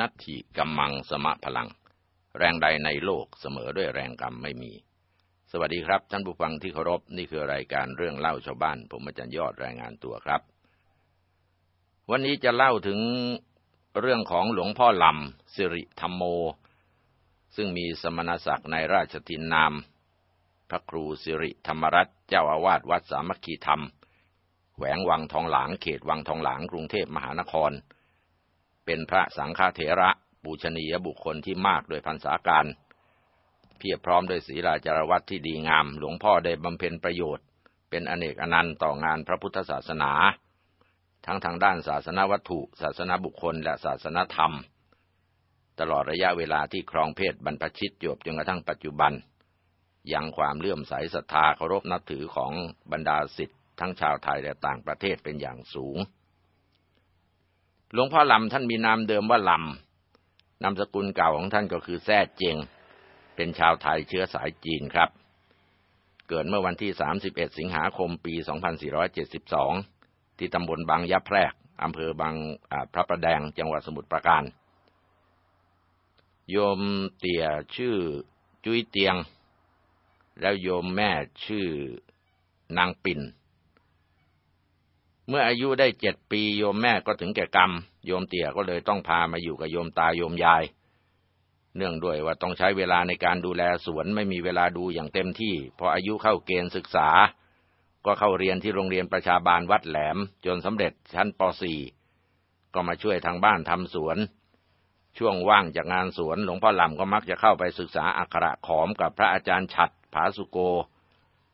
นัตถิกัมมังสมะพลัง แรงใดในโลกเสมอด้วยแรงกรรมไม่มี สวัสดีครับ ท่านผู้ฟังที่เคารพนี่คือรายการเรื่องเล่าชาวบ้าน ผมอาจารย์ยอดรายงานตัวครับ วันนี้จะเล่าถึงเรื่องของหลวงพ่อลำสิริธรรมโม ซึ่งมีสมณศักดิ์ในราชทินนาม พระครูสิริธรรมรัตน์เจ้าอาวาสวัดสามัคคีธรรมแขวงวังทองหลางเขตวังทองหลางกรุงเทพมหานคร เป็นพระสังฆเถระบูชนียบุคคลที่มากโดยพรรษาการ เพียบพร้อมด้วยศีลาจารวัตที่ดีงาม หลวงพ่อได้บำเพ็ญประโยชน์ เป็นอเนกอนันต์ต่องานพระพุทธศาสนา ทั้งทางด้านศาสนาวัตถุ ศาสนาบุคคล และศาสนาธรรม ตลอดระยะเวลาที่ครองเพศบรรพชิตจบจนกระทั่งปัจจุบันยังความเลื่อมใสศรัทธาเคารพนับถือของบรรดาศิษย์ทั้งชาวไทยและต่างประเทศเป็นอย่างสูง หลวงพ่อลำท่านมีนามเดิมว่าลำนามสกุลเก่าของท่านก็คือแท้เจง เป็นชาวไทยเชื้อสายจีนครับ เกิดเมื่อวันที่ 31 สิงหาคมปี 2472 ที่ตำบลบางยะแพรกอำเภอบางพระประแดงจังหวัดสมุทรปราการ โยมเตี่ยชื่อจุ้ยเตียง แล้วโยมแม่ชื่อนางปิ่น เมื่ออายุได้เจ็ดปีโยมแม่ก็ถึงแก่กรรม โยมเตี่ยก็เลยต้องพามาอยู่กับโยมตาโยมยาย เนื่องด้วยว่าต้องใช้เวลาในการดูแลสวนไม่มีเวลาดูอย่างเต็มที่ พออายุเข้าเกณฑ์ศึกษา ก็เข้าเรียนที่โรงเรียนประชาบาลวัดแหลม จนสำเร็จชั้นป .4 ก็มาช่วยทางบ้านทำสวน ช่วงว่างจากงานสวนหลวงพ่อลำก็มักจะเข้าไปศึกษาอักขระขอมกับพระอาจารย์ฉัดผาสุโก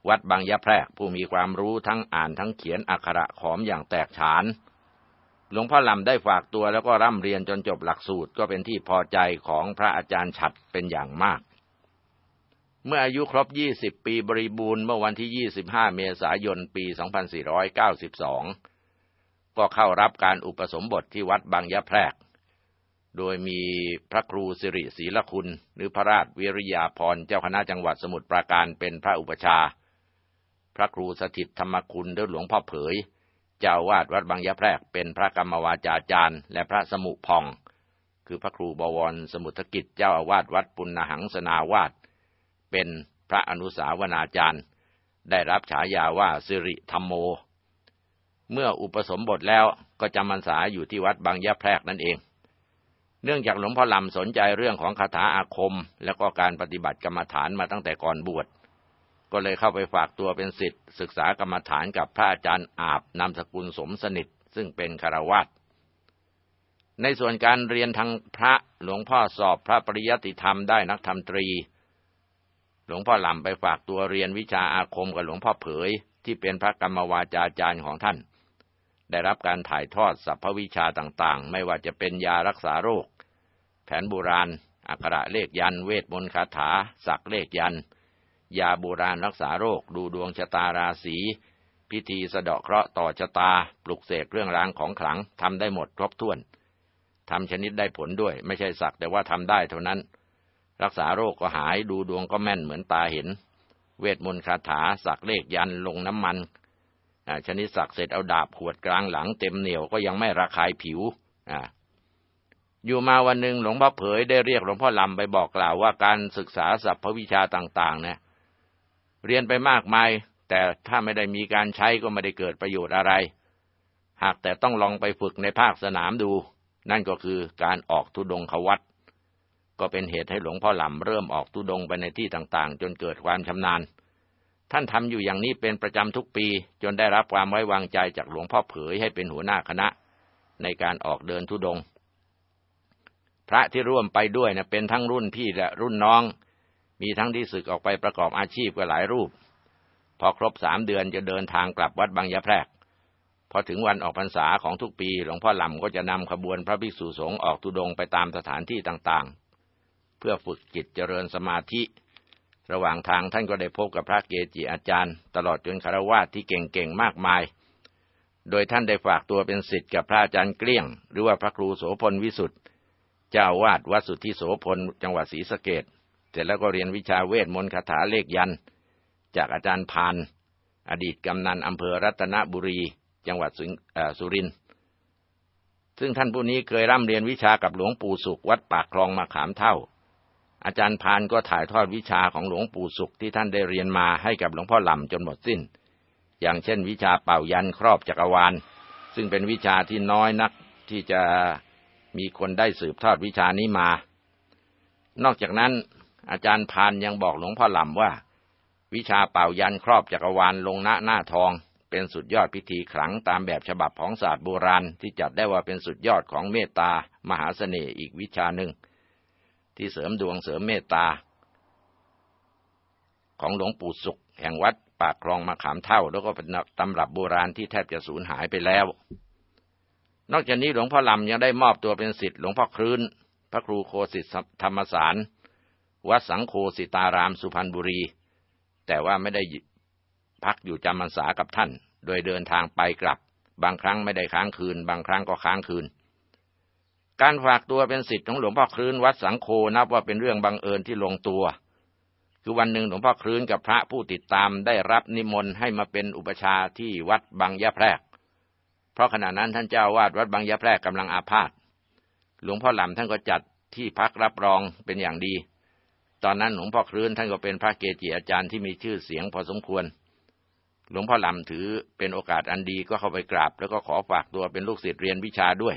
วัดบางยะแพรกผู้มีความรู้ทั้งอ่านทั้งเขียนอักขระขอมอย่างแตกฉาน หลวงพ่อลำได้ฝากตัวแล้วก็ร่ำเรียนจนจบหลักสูตรก็เป็นที่พอใจของพระอาจารย์ฉัดเป็นอย่างมาก เมื่ออายุครบ 20 ปีบริบูรณ์เมื่อวันที่ 25 เมษายน ปี 2492 ก็เข้ารับการอุปสมบทที่วัดบางยะแพรก โดยมีพระครูสิริศรีละคุณ หรือพระราชวิริยาพรเจ้าคณะจังหวัดสมุทรปราการเป็นพระอุปชา พระครูสถิตธรรมคุณหรือหลวงพ่อเผย เจ้าวาดวัดบางยะแพรกเป็นพระกรรมวาจาจารย์ และพระสมุพอง คือพระครูบวรสมุทกิจเจ้าอาวาสวัดปุณหังสนาวาสเป็นพระอนุสาวนาจารย์ ได้รับฉายาว่าสิริธรรมโม เมื่ออุปสมบทแล้วก็จำพรรษาอยู่ที่วัดบางยะแพรกนั่นเองเนื่องจากหลวงพ่อลำสนใจเรื่องของคาถาอาคม และก็การปฏิบัติกรรมฐานมาตั้งแต่ก่อนบวช ก็เลยเข้าไปฝากตัวเป็นสิทธิ์ศึกษากรรมฐานกับพระอาจารย์อาบนามสกุลสมสนิท ซึ่งเป็นคารวาสในส่วนการเรียนทางพระหลวงพ่อสอบพระปริยัติธรรมได้นักธรรมตรี หลวงพ่อหล่ำไปฝากตัวเรียนวิชาอาคมกับหลวงพ่อเผย ที่เป็นพระกรรมวาจาจารย์ของท่าน ได้รับการถ่ายทอดสรรพวิชาต่างๆ ไม่ว่าจะเป็นยารักษาโรค แผนโบราณอักขระเลขยัน เวทมนต์คาถาสักเลขยัน ยาโบราณรักษาโรค ดูดวงชะตาราศี พิธีสะเดาะเคราะห์ต่อชะตา ปลุกเสกเรื่องรางของขลังทำได้หมดครบถ้วนทำชนิดได้ผลด้วย ไม่ใช่สักแต่ว่าทำได้เท่านั้น รักษาโรคก็หายดูดวงก็แม่นเหมือนตาเห็น เวทมนต์คาถาสักเลขยันลงน้ำมันชนิดสักเสร็จเอาดาบขวดกลางหลังเต็มเหนียวก็ยังไม่ระคายผิวอยู่มาวันหนึ่งหลวงพ่อเผยได้เรียกหลวงพ่อลำไปบอกกล่าวว่าการศึกษาสัพพวิชาต่างๆเนี่ย เรียนไปมากมาย แต่ถ้าไม่ได้มีการใช้ก็ไม่ได้เกิดประโยชน์อะไร หากแต่ต้องลองไปฝึกในภาคสนามดู นั่นก็คือการออกทุดงควัตก็เป็นเหตุให้หลวงพ่อหลำเริ่มออกทุดงไปในที่ต่างๆ จนเกิดความชำนาญ ท่านทำอยู่อย่างนี้เป็นประจำทุกปี จนได้รับความไว้วางใจจากหลวงพ่อเผยให้เป็นหัวหน้าคณะ ในการออกเดินทุดง พระที่ร่วมไปด้วยนะเป็นทั้งรุ่นพี่และรุ่นน้อง มีทั้งที่ศึกออกไปประกอบอาชีพก็หลายรูป พอครบสามเดือนจะเดินทางกลับวัดบางยะแพรกพอถึงวันออกพรรษาของทุกปี หลวงพ่อลำก็จะนำขบวนพระภิกษุสงฆ์ออกตุดงไปตามสถานที่ต่างๆ เพื่อฝึกจิตเจริญสมาธิ ระหว่างทางท่านก็ได้พบกับพระเกจิอาจารย์ ตลอดจนคารวะที่เก่งๆมากมาย โดยท่านได้ฝากตัวเป็นศิษย์กับพระอาจารย์เกลี้ยง หรือว่าพระครูโสพลวิสุทธ์เจ้าวาดวัดสุทธิโสพลจังหวัดศรีสะเกด เสร็จแล้วก็เรียนวิชาเวทมนต์คาถาเลขยัน จากอาจารย์พาน อดีตกำนันอำเภอรัตนบุรี จังหวัดสุรินทร์ซึ่งท่านผู้นี้เคยร่ำเรียนวิชากับหลวงปู่สุขวัดปากคลองมาขามเท่า อาจารย์พานก็ถ่ายทอดวิชาของหลวงปู่สุขที่ท่านได้เรียนมาให้กับหลวงพ่อลำจนหมดสิ้น อย่างเช่น วิชาเป่ายันครอบจักรวาล ซึ่งเป็นวิชาที่น้อยนักที่จะมีคนได้สืบทอดวิชานี้มา นอกจากนั้น อาจารย์พานยังบอกหลวงพ่อลำว่า วิชาเป่ายันครอบจักรวาลลงณหน้าทอง เป็นสุดยอดพิธีขลังตามแบบฉบับของศาสตร์โบราณที่จัดได้ว่าเป็นสุดยอดของเมตตามหาเสน่ห์อีกวิชาหนึ่ง ที่เสริมดวงเสริมเมตตา ของหลวงปู่สุข แห่งวัดปากคลองมาขามเท่า แล้วก็เป็นตำรับโบราณที่แทบจะสูญหายไปแล้ว นอกจากนี้หลวงพ่อลำยังได้มอบตัวเป็นสิทธิ์หลวงพ่อครื้น พระครูโคสิตธรรมสาร วัดสังโคสิตารามสุพรรณบุรี แต่ว่าไม่ได้พักอยู่จำพรรษากับท่าน โดยเดินทางไปกลับ บางครั้งไม่ได้ค้างคืน บางครั้งก็ค้างคืน การฝากตัวเป็นสิทธิ์ของหลวงพ่อครื้นวัดสังโคนับว่าเป็นเรื่องบังเอิญที่ลงตัว คือวันหนึ่งหลวงพ่อครื้นกับพระผู้ติดตามได้รับนิมนต์ให้มาเป็นอุปชาที่วัดบางยะแพรก เพราะขณะนั้นท่านเจ้าวาดวัดบางยะแพรกกำลังอาพาธหลวงพ่อหลำท่านก็จัดที่พักรับรองเป็นอย่างดี ตอนนั้นหลวงพ่อครื้นท่านก็เป็นพระเกจิอาจารย์ที่มีชื่อเสียงพอสมควร หลวงพ่อลำถือเป็นโอกาสอันดีก็เข้าไปกราบ แล้วก็ขอฝากตัวเป็นลูกศิษย์เรียนวิชาด้วย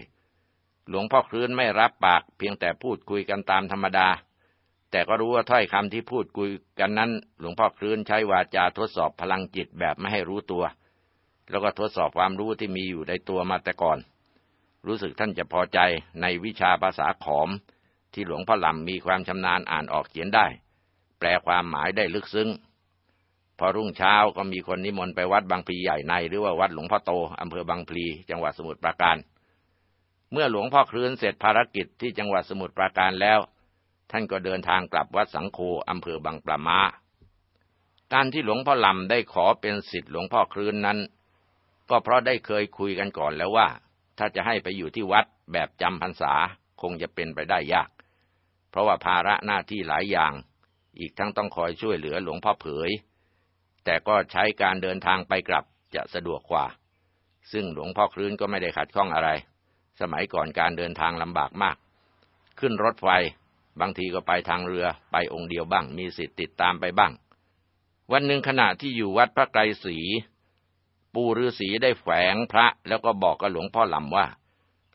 หลวงพ่อครื้นไม่รับปาก เพียงแต่พูดคุยกันตามธรรมดา แต่ก็รู้ว่าถ้อยคำที่พูดคุยกันนั้น หลวงพ่อครื้นใช้วาจาทดสอบพลังจิตแบบไม่ให้รู้ตัว แล้วก็ทดสอบความรู้ที่มีอยู่ในตัวมาแต่ก่อน รู้สึกท่านจะพอใจในวิชาภาษาขอม ที่หลวงพ่อลำมีความชำนาญอ่านออกเขียนได้ แปลความหมายได้ลึกซึ้ง พอรุ่งเช้าก็มีคนนิมนต์ไปวัดบางพลีใหญ่ใน หรือว่าวัดหลวงพ่อโตอำเภอบางพลีจังหวัดสมุทรปราการ เมื่อหลวงพ่อคลื่นเสร็จภารกิจที่จังหวัดสมุทรปราการแล้ว ท่านก็เดินทางกลับวัดสังโฆอำเภอบางปลามาการที่หลวงพ่อลำได้ขอเป็นสิทธิ์หลวงพ่อคลื่นนั้น ก็เพราะได้เคยคุยกันก่อนแล้วว่า ถ้าจะให้ไปอยู่ที่วัดแบบจำพรรษาคงจะเป็นไปได้ยาก เพราะว่าภาระหน้าที่หลายอย่าง อีกทั้งต้องคอยช่วยเหลือหลวงพ่อเผย แต่ก็ใช้การเดินทางไปกลับจะสะดวกกว่า ซึ่งหลวงพ่อคลื่นก็ไม่ได้ขัดข้องอะไร สมัยก่อนการเดินทางลำบากมาก ขึ้นรถไฟ บางทีก็ไปทางเรือไปองค์เดียวบ้าง มีสิทธิ์ติดตามไปบ้าง วันหนึ่งขณะที่อยู่วัดพระไกรศรีปู่ฤาษีได้แฝงพระแล้วก็บอกกับหลวงพ่อลำว่า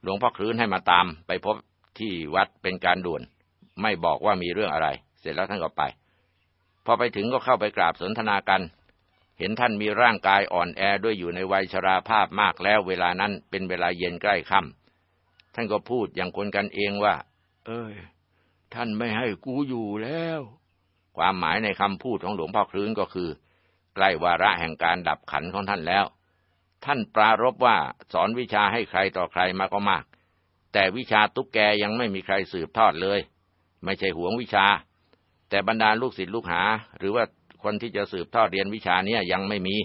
หลวงพ่อคลื้นให้มาตามไปพบที่วัดเป็นการด่วน ไม่บอกว่ามีเรื่องอะไร เสร็จแล้วท่านก็ไป พอไปถึงก็เข้าไปกราบสนทนากัน เห็นท่านมีร่างกายอ่อนแอด้วยอยู่ในวัยชราภาพมากแล้วเวลานั้นเป็นเวลาเย็นใกล้ค่ำท่านก็พูดอย่างคนกันเองว่า เอ้ย ท่านไม่ให้กูอยู่แล้ว ความหมายในคำพูดของหลวงพ่อคลื้นก็คือ ใกล้วาระแห่งการดับขันของท่านแล้ว ท่านปรารบว่าสอนวิชาให้ใครต่อใครมาก็มาก แต่วิชาตุ๊กแกยังไม่มีใครสืบทอดเลย ไม่ใช่หวงวิชา แต่บรรดาลูกศิษย์ลูกหา หรือว่าคนที่จะสืบทอดเรียนวิชานี้ยังไม่มี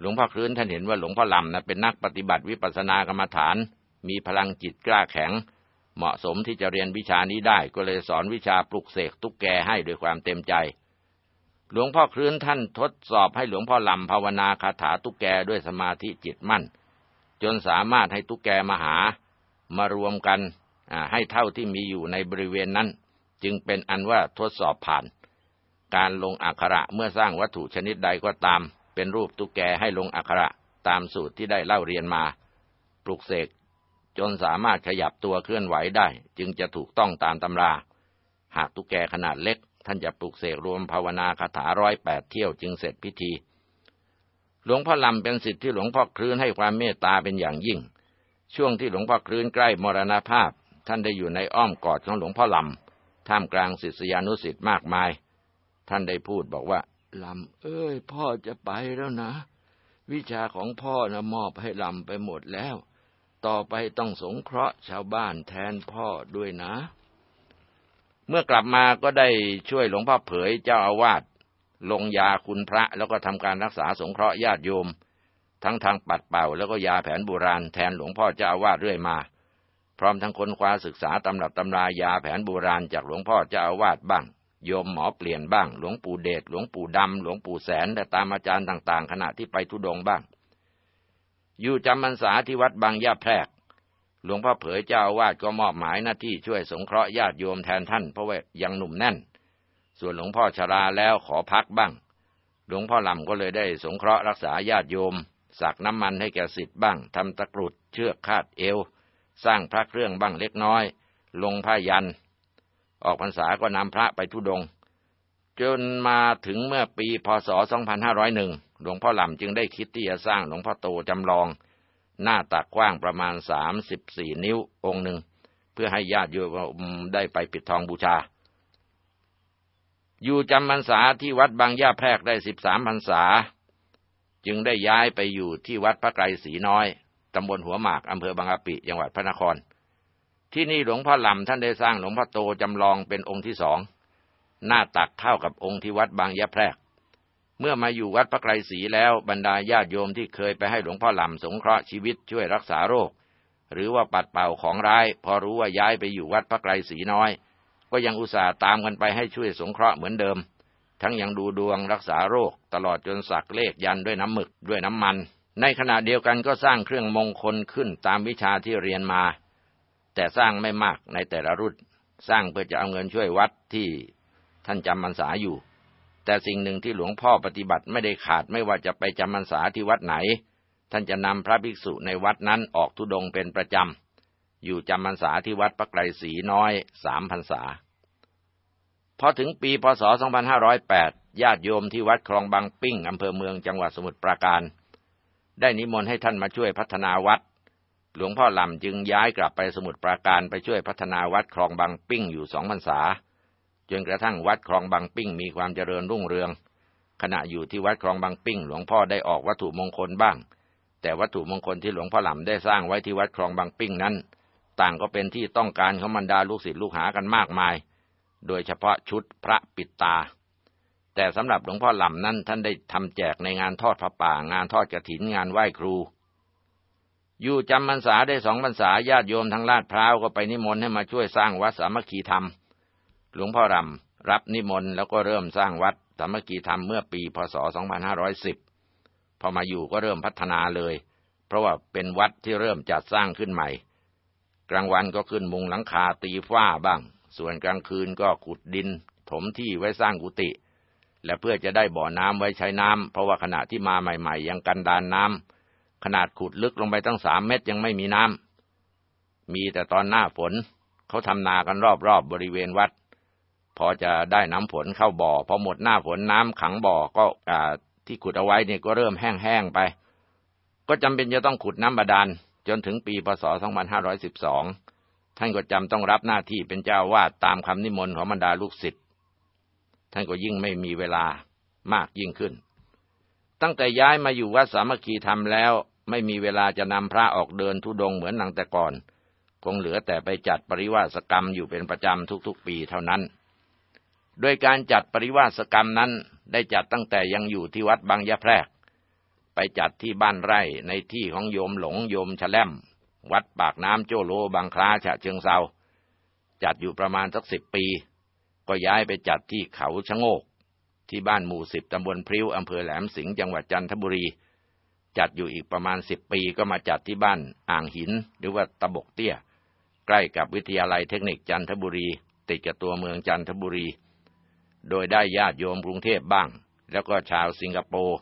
หลวงพ่อคลื้นท่านเห็นว่าหลวงพ่อลำนะเป็นนักปฏิบัติวิปัสสนากรรมฐาน มีพลังจิตกล้าแข็ง เหมาะสมที่จะเรียนวิชานี้ได้ก็เลยสอนวิชาปลุกเสกตุ๊กแกให้ด้วยความเต็มใจ หลวงพ่อคลื่นท่านทดสอบให้หลวงพ่อลำภาวนาคาถาตุ๊กแกด้วยสมาธิจิตมั่น จนสามารถให้ตุ๊กแกมาหามารวมกันให้เท่าที่มีอยู่ในบริเวณนั้น จึงเป็นอันว่าทดสอบผ่าน การลงอักขระเมื่อสร้างวัตถุชนิดใดก็ตาม เป็นรูปตุ๊กแกให้ลงอักขระตามสูตรที่ได้เล่าเรียนมา ปลุกเสกจนสามารถขยับตัวเคลื่อนไหวได้ จึงจะถูกต้องตามตำรา หากตุ๊กแกขนาดเล็ก ท่านจะปลุกเสกรวมภาวนาคาถาร้อยแปดเที่ยวจึงเสร็จพิธี หลวงพ่อลำเป็นสิทธิ์ที่หลวงพ่อคลื่นให้ความเมตตาเป็นอย่างยิ่ง ช่วงที่หลวงพ่อคลื่นใกล้มรณภาพ ท่านได้อยู่ในอ้อมกอดของหลวงพ่อลำ ท่ามกลางศิษยานุศิษย์มากมาย ท่านได้พูดบอกว่าลำเอ้ย พ่อจะไปแล้วนะ วิชาของพ่อนะมอบให้ลำไปหมดแล้ว ต่อไปต้องสงเคราะห์ชาวบ้านแทนพ่อด้วยนะ เมื่อกลับมาก็ได้ช่วยหลวงพ่อเผยเจ้าอาวาสลงยาคุณพระแล้วก็ทำการรักษาสงเคราะห์ญาติโยม ทั้งทางปัดเป่าแล้วก็ยาแผนโบราณแทนหลวงพ่อเจ้าอาวาสเรื่อยมา พร้อมทั้งค้นคว้าศึกษาตำรับตำรายาแผนโบราณจากหลวงพ่อเจ้าอาวาสบ้าง โยมหมอเปลี่ยนบ้าง หลวงปู่เดช หลวงปู่ดำ หลวงปู่แสน และตามอาจารย์ต่างๆ ขณะที่ไปทุดงบ้าง อยู่จำพรรษาที่วัดบางย่าแพรก หลวงพ่อเผยเจ้าอาวาสก็มอบหมายหน้าที่ช่วยสงเคราะห์ญาติโยมแทนท่านเพราะว่ายังหนุ่มแน่น ส่วนหลวงพ่อชราแล้วขอพักบ้าง หลวงพ่อลำก็เลยได้สงเคราะห์รักษาญาติโยมสักน้ำมันให้แก่สิทธิ์บ้างทำตะกรุดเชือกคาดเอว สร้างพระเครื่องบ้างเล็กน้อย ลงผ้ายัน ออกพรรษาก็นำพระไปทุดง จนมาถึงเมื่อปีพศ 2501 หลวงพ่อลำจึงได้คิดที่จะสร้างหลวงพ่อโตจำลอง หน้าตักกว้างประมาณ 34 นิ้วองค์หนึ่ง เพื่อให้ญาติโยมได้ไปปิดทองบูชา อยู่จำพรรษาที่วัดบางย่าแพรกได้ 13พรรษา จึงได้ย้ายไปอยู่ที่วัดพระไกรศรีน้อย ตำบลหัวหมากอำเภอบางกะปิจังหวัดพระนคร ที่นี่หลวงพ่อลำท่านได้สร้างหลวงพ่อโตจำลองเป็นองค์ที่สอง หน้าตักเท่ากับองค์ที่วัดบางยะแพรก เมื่อมาอยู่วัดพระไกรศรีแล้วบรรดาญาติโยมที่เคยไปให้หลวงพ่อลำสงเคราะห์ชีวิตช่วยรักษาโรค หรือว่าปัดเป่าของร้าย พอรู้ว่าย้ายไปอยู่วัดพระไกรศรีน้อย ก็ยังอุตส่าห์ตามกันไปให้ช่วยสงเคราะห์เหมือนเดิม ทั้งยังดูดวงรักษาโรค ตลอดจนสักเลขยันด้วยน้ำหมึกด้วยน้ำมัน ในขณะเดียวกันก็สร้างเครื่องมงคลขึ้นตามวิชาที่เรียนมา แต่สร้างไม่มากในแต่ละรุ่นสร้างเพื่อจะเอาเงินช่วยวัดที่ท่านจำพรรษาอยู่ แต่สิ่งหนึ่งที่หลวงพ่อปฏิบัติไม่ได้ขาดไม่ว่าจะไปจำพรรษาที่วัดไหน ท่านจะนำพระภิกษุในวัดนั้นออกทุดงเป็นประจำ อยู่จำพรรษาที่วัดพระไกรศรีน้อยสามพรรษา พอถึงปีพศ 2508 ญาติโยมที่วัดคลองบางปิ้งอำเภอเมืองจังหวัดสมุทรปราการ ได้นิมนต์ให้ท่านมาช่วยพัฒนาวัด หลวงพ่อลำจึงย้ายกลับไปสมุทรปราการไปช่วยพัฒนาวัดคลองบางปิ้งอยู่สองพรรษา จนกระทั่งวัดคลองบางปิ้งมีความเจริญรุ่งเรือง ขณะอยู่ที่วัดคลองบางปิ้ง หลวงพ่อได้ออกวัตถุมงคลบ้าง แต่วัตถุมงคลที่หลวงพ่อหลำได้สร้างไว้ที่วัดคลองบางปิ้งนั้น ต่างก็เป็นที่ต้องการของบรรดาลูกศิษย์ลูกหากันมากมาย โดยเฉพาะชุดพระปิดตา แต่สำหรับหลวงพ่อหลำนั้นท่านได้ทำแจกในงานทอดพระป่า งานทอดกระถินงานไหว้ครู อยู่จำพรรษาได้สองพรรษาญาติโยมทางลาดพร้าวก็ไปนิมนต์ให้มาช่วยสร้างวัดสามัคคีธรรม หลวงพ่อรำรับนิมนต์แล้วก็เริ่มสร้างวัดสามัคคีธรรมเมื่อปีพศ 2510 พอมาอยู่ก็เริ่มพัฒนาเลย เพราะว่าเป็นวัดที่เริ่มจัดสร้างขึ้นใหม่ กลางวันก็ขึ้นมุงหลังคาตีฝ้าบ้าง ส่วนกลางคืนก็ขุดดิน ถมที่ไว้สร้างกุฏิ และเพื่อจะได้บ่อน้ำไว้ใช้น้ำเพราะว่าขณะที่มาใหม่ ๆ ยังกันดานน้ำขนาดขุดลึกลงไปตั้งสามเมตรยังไม่มีน้ำมีแต่ตอนหน้าฝนเขาทำนากันรอบๆบบริเวณวัด พอจะได้น้ำฝนเข้าบ่อ พอหมดหน้าฝนน้ำขังบ่อก็ที่ขุดเอาไว้เนี่ยก็เริ่มแห้งๆไป ก็จำเป็นจะต้องขุดน้ำบาดาลจนถึงปีพศ 2512 ท่านก็จำต้องรับหน้าที่เป็นเจ้าวาดตามคำนิมนต์ของบรรดาลูกศิษย์ ท่านก็ยิ่งไม่มีเวลามากยิ่งขึ้น ตั้งแต่ย้ายมาอยู่วัดสามัคคีธรรมแล้ว ไม่มีเวลาจะนำพระออกเดินทุดงเหมือนนังแต่ก่อน คงเหลือแต่ไปจัดปริวาสกรรมอยู่เป็นประจำทุกๆปีเท่านั้น โดยการจัดปริวาสกรรมนั้นได้จัดตั้งแต่ยังอยู่ที่วัดบางยะแพรก ไปจัดที่บ้านไร่ในที่ของโยมหลงโยมฉลมวัดปากน้ำโจโลบางคลาฉะเชิงเซาจัดอยู่ประมาณสักสิบปี ก็ย้ายไปจัดที่เขาชะโงก ที่บ้านหมู่สิบตำบลพริ้วอำเภอแหลมสิงห์จังหวัดจันทบุรี จัดอยู่อีกประมาณสิบปีก็มาจัดที่บ้านอ่างหิน หรือว่าตะบกเตี้ย ใกล้กับวิทยาลัยเทคนิคจันทบุรี ติดกับตัวเมืองจันทบุรี โดยได้ญาติโยมกรุงเทพบ้าง แล้วก็ชาวสิงคโปร์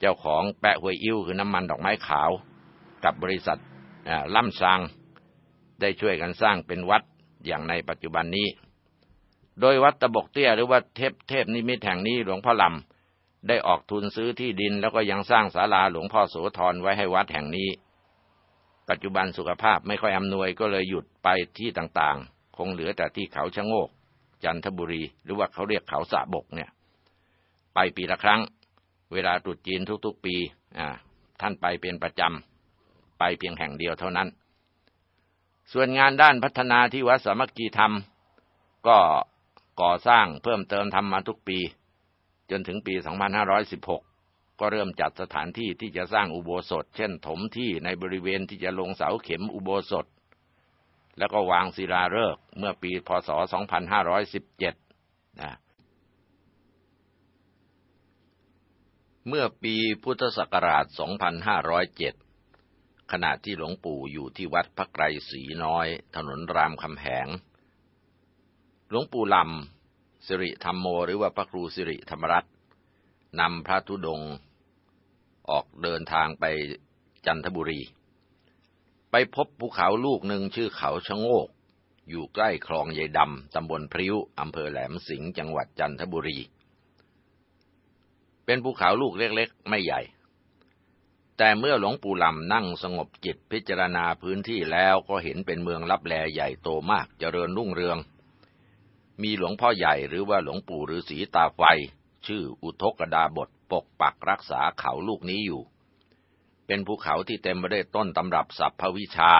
เจ้าของแปะหวยอิ้วคือน้ำมันดอกไม้ขาว กับบริษัทล่ำซางได้ช่วยกันสร้างเป็นวัดอย่างในปัจจุบันนี้ โดยวัดตะบกเตี้ยหรือว่าเทพเทพนิมิตแห่งนี้หลวงพ่อลำได้ออกทุนซื้อที่ดินแล้วก็ยังสร้างศาลาหลวงพ่อโสธรไว้ให้วัดแห่งนี้ ปัจจุบันสุขภาพไม่ค่อยอำนวยก็เลยหยุดไปที่ต่างๆ คงเหลือแต่ที่เขาชะโงก จันทบุรี หรือว่าเขาเรียกเขาสะบกเนี่ย ไปปีละครั้ง เวลาตรุษจีนทุกๆ ปีอ่าท่านไปเป็นประจำไปเพียงแห่งเดียวเท่านั้น ส่วนงานด้านพัฒนาที่วัดสามัคคีธรรม ก็ ก่อสร้างเพิ่มเติมทำมาทุกปี จนถึงปี 2516 ก็เริ่มจัดสถานที่ที่จะสร้างอุโบสถ เช่นถมที่ในบริเวณที่จะลงเสาเข็มอุโบสถ แล้วก็วางศิลาฤกษ์เมื่อปีพศ 2517 นะเมื่อปีพุทธศักราช 2507 ขณะที่หลวงปู่อยู่ที่วัดพระไกรศรีน้อย ถนนรามคำแหง หลวงปู่ลำสิริธรรมโม หรือว่าพระครูสิริธรรมรัตน์นำพระธุดงค์ออกเดินทางไปจันทบุรี ไปพบภูเขาลูกหนึ่งชื่อเขาชะโงก อยู่ใกล้คลองยายดำตำบลพริ้วอำเภอแหลมสิงห์จังหวัดจันทบุรี เป็นภูเขาลูกเล็กๆ ไม่ใหญ่ แต่เมื่อหลวงปู่ลำนั่งสงบจิตพิจารณาพื้นที่แล้วก็เห็นเป็นเมืองลับแลใหญ่โตมากเจริญรุ่งเรือง มีหลวงพ่อใหญ่หรือว่าหลวงปู่ฤาษีตาไฟ ชื่ออุทกดาบทปกปักรักษาเขาลูกนี้อยู่ เป็นภูเขาที่เต็มไปด้วยต้นตำรับศัพพวิชา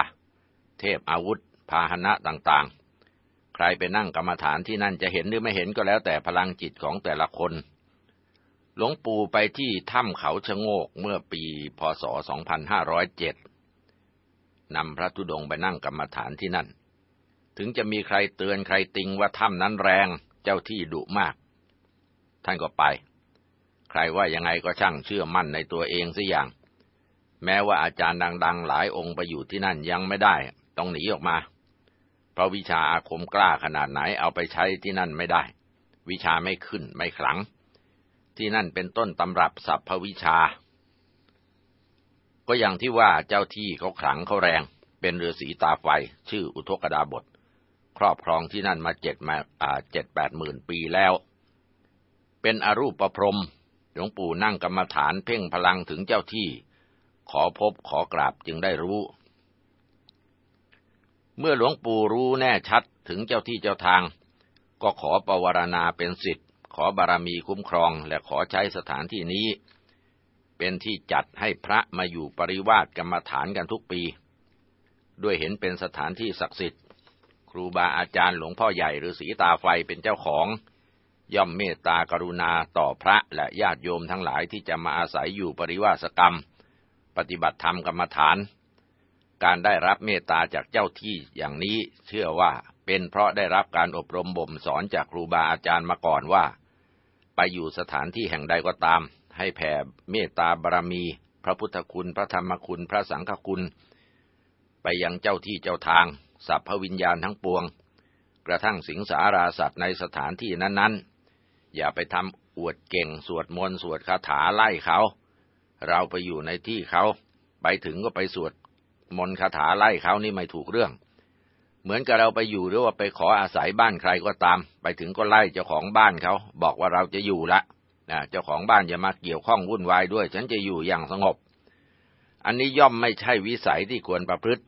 เทพอาวุธ พาหนะต่างๆ ใครไปนั่งกรรมฐานที่นั่นจะเห็นหรือไม่เห็นก็แล้วแต่พลังจิตของแต่ละคน หลวงปู่ไปที่ถ้ำเขาชะโงกเมื่อปีพศ 2507นำพระธุดงไปนั่งกรรมฐานที่นั่น ถึงจะมีใครเตือนใครติงว่าถ้ำนั้นแรงเจ้าที่ดุมาก ท่านก็ไป ใครว่ายังไงก็ช่างเชื่อมั่นในตัวเองสิอย่าง แม้ว่าอาจารย์ดัง ๆ หลายองค์ไปอยู่ที่นั่นยังไม่ได้ ต้องหนีออกมาเพราะวิชาอาคมกล้าขนาดไหนเอาไปใช้ที่นั่นไม่ได้ วิชาไม่ขึ้นไม่ขลัง ที่นั่นเป็นต้นตำรับสัพพวิชา ก็อย่างที่ว่าเจ้าที่เขาขลังเขาแรง เป็นเรือสีตาไฟ ชื่ออุทกดาบท ครอบครองที่นั่นมาเจ็ดมาอ่าเจ็ดแปดหมื่นปีแล้ว เป็นอรูปประพรมหลวงปู่นั่งกรรมฐานเพ่งพลังถึงเจ้าที่ ขอพบขอกราบจึงได้รู้ เมื่อหลวงปู่รู้แน่ชัดถึงเจ้าที่เจ้าทาง ก็ขอปวารณาเป็นสิทธิ์ขอบารมีคุ้มครองและขอใช้สถานที่นี้ เป็นที่จัดให้พระมาอยู่ปริวาสกรรมฐานกันทุกปี ด้วยเห็นเป็นสถานที่ศักดิ์สิทธิ์ ครูบาอาจารย์หลวงพ่อใหญ่หรือสีตาไฟเป็นเจ้าของ ย่อมเมตตากรุณาต่อพระและญาติโยมทั้งหลายที่จะมาอาศัยอยู่ปริวาสกรรม ปฏิบัติธรรมกรรมฐาน การได้รับเมตตาจากเจ้าที่อย่างนี้เชื่อว่าเป็นเพราะได้รับการอบรมบ่มสอนจากครูบาอาจารย์มาก่อนว่า ไปอยู่สถานที่แห่งใดก็ตาม ให้แผ่เมตตาบารมี พระพุทธคุณ พระธรรมคุณ พระสังฆคุณ ไปยังเจ้าที่เจ้าทาง สัพพวิญญาณทั้งปวง กระทั่งสิงสาราสัตว์ในสถานที่นั้นๆ อย่าไปทำอวดเก่งสวดมนต์สวดคาถาไล่เขา เราไปอยู่ในที่เขา ไปถึงก็ไปสวดมนต์คาถาไล่เขานี่ไม่ถูกเรื่อง เหมือนกับเราไปอยู่หรือว่าไปขออาศัยบ้านใครก็ตาม ไปถึงก็ไล่เจ้าของบ้านเขา บอกว่าเราจะอยู่ละนะเจ้าของบ้านอย่ามาเกี่ยวข้องวุ่นวายด้วย ฉันจะอยู่อย่างสงบ อันนี้ย่อมไม่ใช่วิสัยที่ควรประพฤติ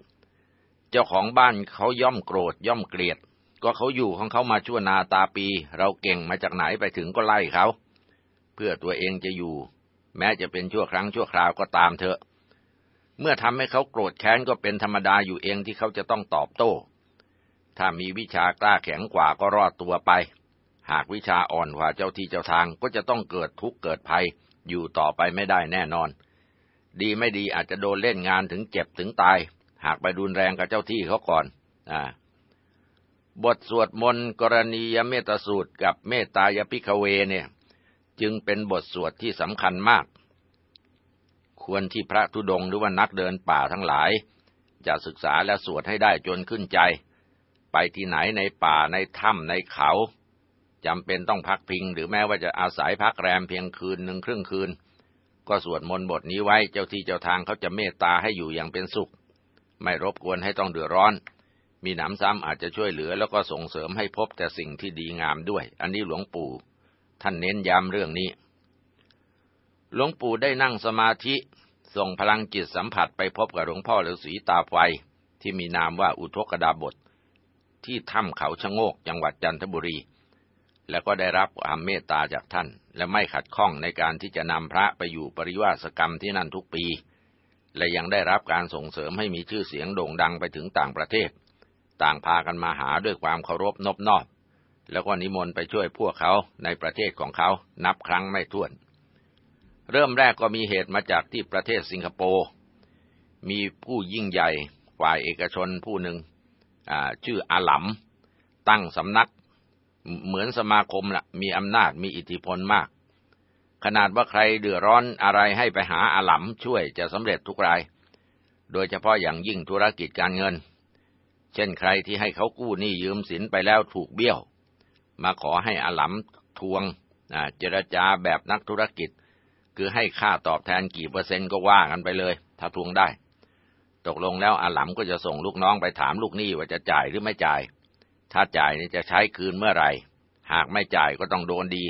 จ้าของบ้านเขาย่อมโกรธย่อมเกลียด ก็เขาอยู่ของเขามาชั่วนาตาปี เราเก่งมาจากไหนไปถึงก็ไล่เขา เพื่อตัวเองจะอยู่ แม้จะเป็นชั่วครั้งชั่วคราวก็ตามเถอะ เมื่อทำให้เขาโกรธแค้นก็เป็นธรรมดาอยู่เองที่เขาจะต้องตอบโต้ ถ้ามีวิชากล้าแข็งกว่าก็รอดตัวไป หากวิชาอ่อนกว่าเจ้าที่เจ้าทางก็จะต้องเกิดทุกข์เกิดภัย อยู่ต่อไปไม่ได้แน่นอน ดีไม่ดีอาจจะโดนเล่นงานถึงเจ็บถึงตาย หากไปรุนแรงกับเจ้าที่เขาก่อนอ่าบทสวดมนต์กรณียเมตสูตรกับเมตตายพิคเวเนี่ย จึงเป็นบทสวดที่สำคัญมาก ควรที่พระธุดงหรือว่านักเดินป่าทั้งหลาย จะศึกษาและสวดให้ได้จนขึ้นใจ ไปที่ไหนในป่าในถ้ำในเขาจำเป็นต้องพักพิง หรือแม้ว่าจะอาศัยพักแรมเพียงคืนหนึ่งครึ่งคืน ก็สวดมนต์บทนี้ไว้เจ้าที่เจ้าทางเขาจะเมตตาให้อยู่อย่างเป็นสุข ไม่รบกวนให้ต้องเดือดร้อน มีหนำซ้ำอาจจะช่วยเหลือแล้วก็ส่งเสริมให้พบแต่สิ่งที่ดีงามด้วย อันนี้หลวงปู่ ท่านเน้นย้ำเรื่องนี้ หลวงปู่ได้นั่งสมาธิ ส่งพลังจิตสัมผัสไปพบกับหลวงพ่อฤาษีตาไฟ ที่มีนามว่าอุทกดาบท ที่ถ้ำเขาชะโงกจังหวัดจันทบุรี แล้วก็ได้รับความเมตตาจากท่าน และไม่ขัดข้องในการที่จะนำพระไปอยู่ปริวาสกรรมที่นั่นทุกปี และยังได้รับการส่งเสริมให้มีชื่อเสียงโด่งดังไปถึงต่างประเทศ ต่างพากันมาหาด้วยความเคารพนบนอบแล้วก็นิมนต์ไปช่วยพวกเขาในประเทศของเขานับครั้งไม่ถ้วน เริ่มแรกก็มีเหตุมาจากที่ประเทศสิงคโปร์ มีผู้ยิ่งใหญ่ฝ่ายเอกชนผู้หนึ่งชื่ออาหลำตั้งสำนักเหมือนสมาคมละมีอำนาจมีอิทธิพลมาก ขนาดว่าใครเดือดร้อนอะไรให้ไปหาอาหลำช่วยจะสำเร็จทุกราย โดยเฉพาะอย่างยิ่งธุรกิจการเงิน เช่นใครที่ให้เขากู้หนี้ยืมสินไปแล้วถูกเบี้ยว มาขอให้อาหลำทวงเจรจาแบบนักธุรกิจ คือให้ค่าตอบแทนกี่เปอร์เซ็นต์ก็ว่ากันไปเลย ถ้าทวงได้ ตกลงแล้วอาหลำก็จะส่งลูกน้องไปถามลูกหนี้ว่าจะจ่ายหรือไม่จ่าย ถ้าจ่ายนี่จะใช้คืนเมื่อไหร่ หากไม่จ่ายก็ต้องโดนดี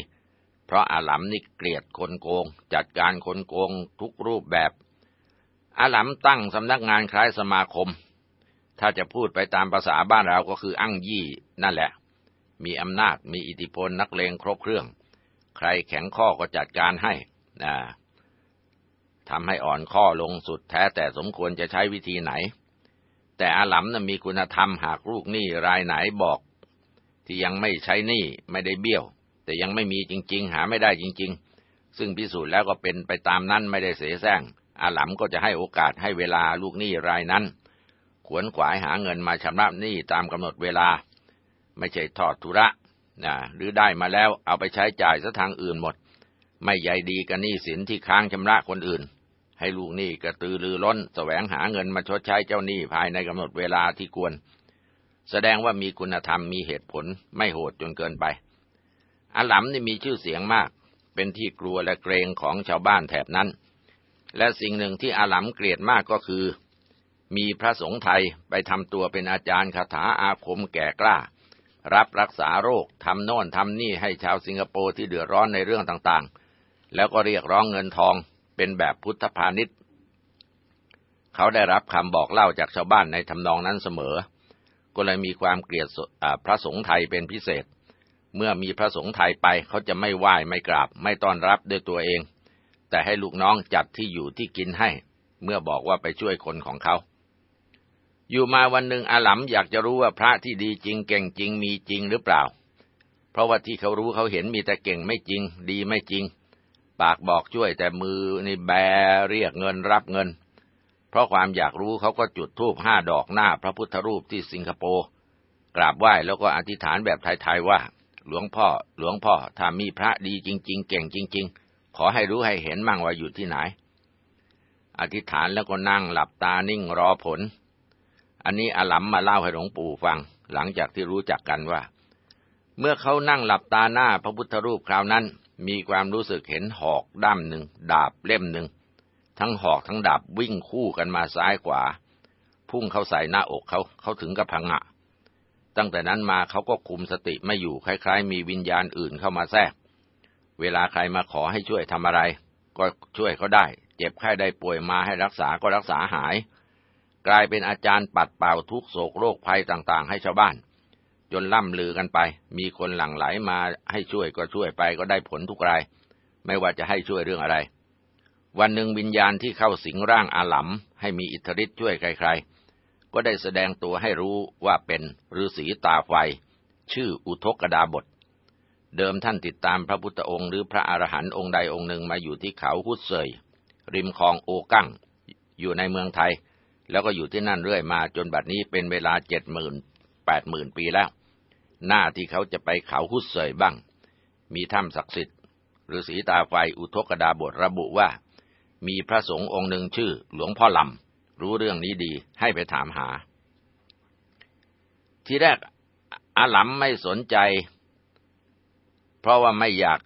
เพราะอาหลำนี่เกลียดคนโกง จัดการคนโกงทุกรูปแบบ อาหลำตั้งสำนักงานคล้ายสมาคม ถ้าจะพูดไปตามภาษาบ้านเราก็คืออั้งยี่นั่นแหละ มีอำนาจมีอิทธิพลนักเลงครบเครื่อง ใครแข็งข้อก็จัดการให้นะทำให้อ่อนข้อลงสุดแท้แต่สมควรจะใช้วิธีไหน แต่อาหลำนะมีคุณธรรมหากลูกหนี้รายไหนบอก ที่ยังไม่ใช้หนี้ไม่ได้เบี้ยว แต่ยังไม่มีจริง ๆ หาไม่ได้จริง ๆ ซึ่งพิสูจน์แล้วก็เป็นไปตามนั้นไม่ได้เสียแซงอาหลำก็จะให้โอกาสให้เวลาลูกหนี้รายนั้น ขวนขวายหาเงินมาชำระหนี้ตามกำหนดเวลา ไม่ใช่ทอดทุระนะหรือได้มาแล้วเอาไปใช้จ่ายซะทางอื่นหมด ไม่ใหญ่ดีกับหนี้สินที่ค้างชำระคนอื่น ให้ลูกหนี้กระตือรือร้นแสวงหาเงินมาชดใช้เจ้าหนี้ภายในกำหนดเวลาที่ควร แสดงว่ามีคุณธรรมมีเหตุผลไม่โหดจนเกินไป อาหลำนี่มีชื่อเสียงมาก เป็นที่กลัวและเกรงของชาวบ้านแถบนั้น และสิ่งหนึ่งที่อาหลำเกลียดมากก็คือ มีพระสงฆ์ไทยไปทำตัวเป็นอาจารย์คาถาอาคมแก่กล้า รับรักษาโรคทำโน่นทำนี่ให้ชาวสิงคโปร์ที่เดือดร้อนในเรื่องต่างๆ แล้วก็เรียกร้องเงินทองเป็นแบบพุทธพาณิชย์เขาได้รับคำบอกเล่าจากชาวบ้านในทำนองนั้นเสมอ ก็เลยมีความเกลียดพระสงฆ์ไทยเป็นพิเศษ เมื่อมีพระสงฆ์ไทยไปเขาจะไม่ไหว้ไม่กราบ ไม่ต้อนรับด้วยตัวเอง แต่ให้ลูกน้องจัดที่อยู่ที่กินให้ เมื่อบอกว่าไปช่วยคนของเขา อยู่มาวันหนึ่งอาหลำอยากจะรู้ว่าพระที่ดีจริงเก่งจริงมีจริงหรือเปล่า เพราะว่าที่เขารู้เขาเห็นมีแต่เก่งไม่จริง ดีไม่จริง ปากบอกช่วยแต่มือนี่แบเรียกเงินรับเงิน เพราะความอยากรู้เขาก็จุดธูปห้าดอกหน้า พระพุทธรูปที่สิงคโปร์กราบไหว้แล้วก็อธิษฐานแบบไทยๆว่า หลวงพ่อ หลวงพ่อ ถ้ามีพระดีจริง ๆ เก่งจริง ๆ ขอให้รู้ให้เห็นมั่งว่าอยู่ที่ไหน อธิษฐานแล้วก็นั่งหลับตานิ่งรอผล อันนี้อาลัมมาเล่าให้หลวงปู่ฟัง หลังจากที่รู้จักกันว่า เมื่อเขานั่งหลับตาหน้าพระพุทธรูปคราวนั้น มีความรู้สึกเห็นหอกด้ามหนึ่ง ดาบเล่มหนึ่ง ทั้งหอกทั้งดาบวิ่งคู่กันมาซ้ายขวา พุ่งเข้าใส่หน้าอกเขา เขาถึงกับพังะ ตั้งแต่นั้นมาเขาก็คุมสติไม่อยู่คล้ายๆ มีวิญญาณอื่นเข้ามาแทรก เวลาใครมาขอให้ช่วยทำอะไร ก็ช่วยเขาได้ เจ็บไข้ได้ป่วยมาให้รักษาก็รักษาหาย กลายเป็นอาจารย์ปัดเป่าทุกโศกโรคภัยต่างๆ ให้ชาวบ้าน จนล่ำลือกันไป มีคนหลั่งไหลมาให้ช่วยก็ช่วยไปก็ได้ผลทุกราย ไม่ว่าจะให้ช่วยเรื่องอะไร วันหนึ่งวิญญาณที่เข้าสิงร่างอาหลำให้มีอิทธิฤทธิ์ช่วยใครๆ ก็ได้แสดงตัวให้รู้ว่าเป็นฤาษีตาไฟ ชื่ออุทกดาบท เดิมท่านติดตามพระพุทธองค์หรือพระอรหันต์องค์ใดองค์หนึ่งมาอยู่ที่เขาฮุดเซย ริมคลองโอกั้ง อยู่ในเมืองไทย แล้วก็อยู่ที่นั่นเรื่อยมาจนบัดนี้เป็นเวลาเจ็ดหมื่นแปดหมื่นปีแล้ว หน้าที่เขาจะไปเขาฮุดเสยบ้าง มีถ้ำศักดิ์สิทธิ์ฤาษีตาไฟอุทกดาบทระบุว่า มีพระสงฆ์องค์หนึ่งชื่อหลวงพ่อลำ รู้เรื่องนี้ดี ให้ไปถามหา ทีแรกอาหลำไม่สนใจ เพราะว่าไม่อยาก